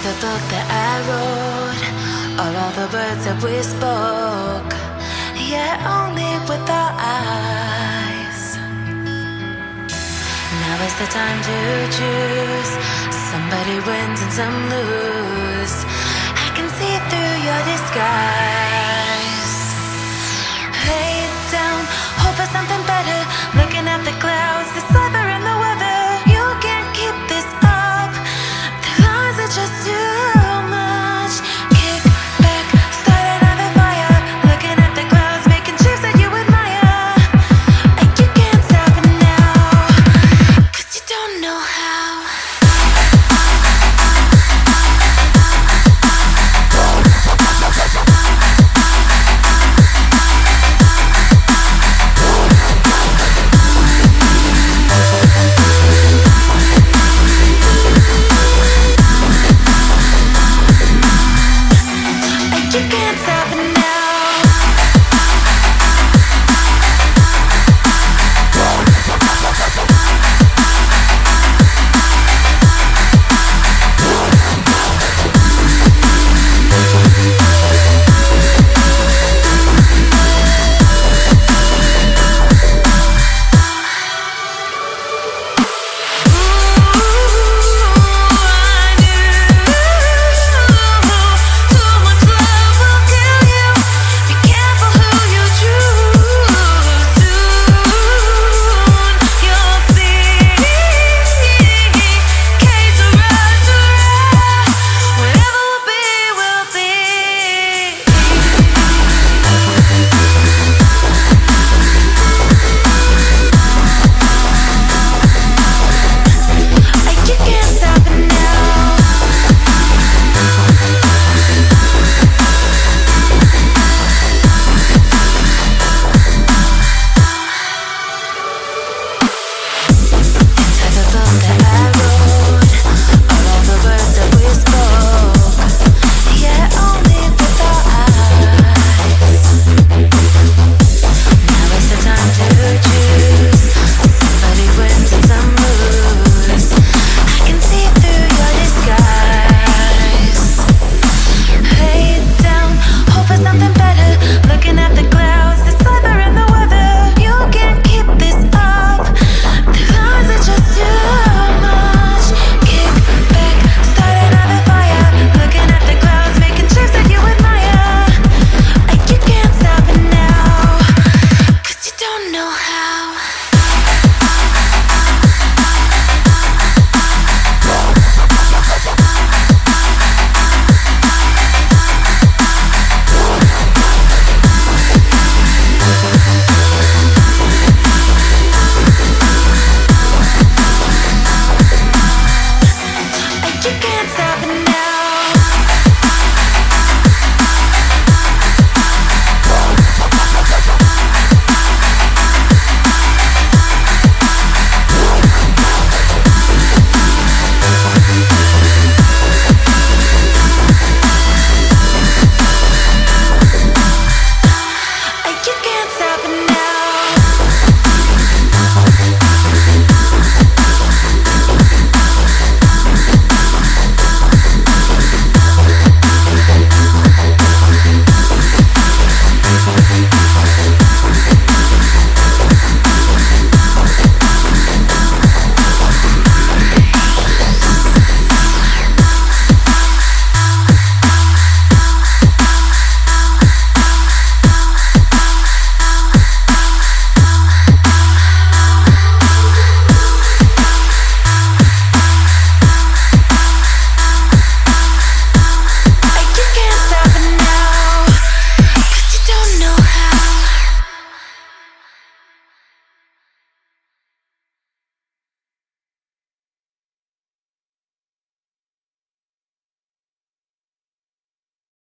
the book that I wrote, or all the words that we spoke, yet only with our eyes. Now is the time to choose. Somebody wins and some lose. I can see through your disguise.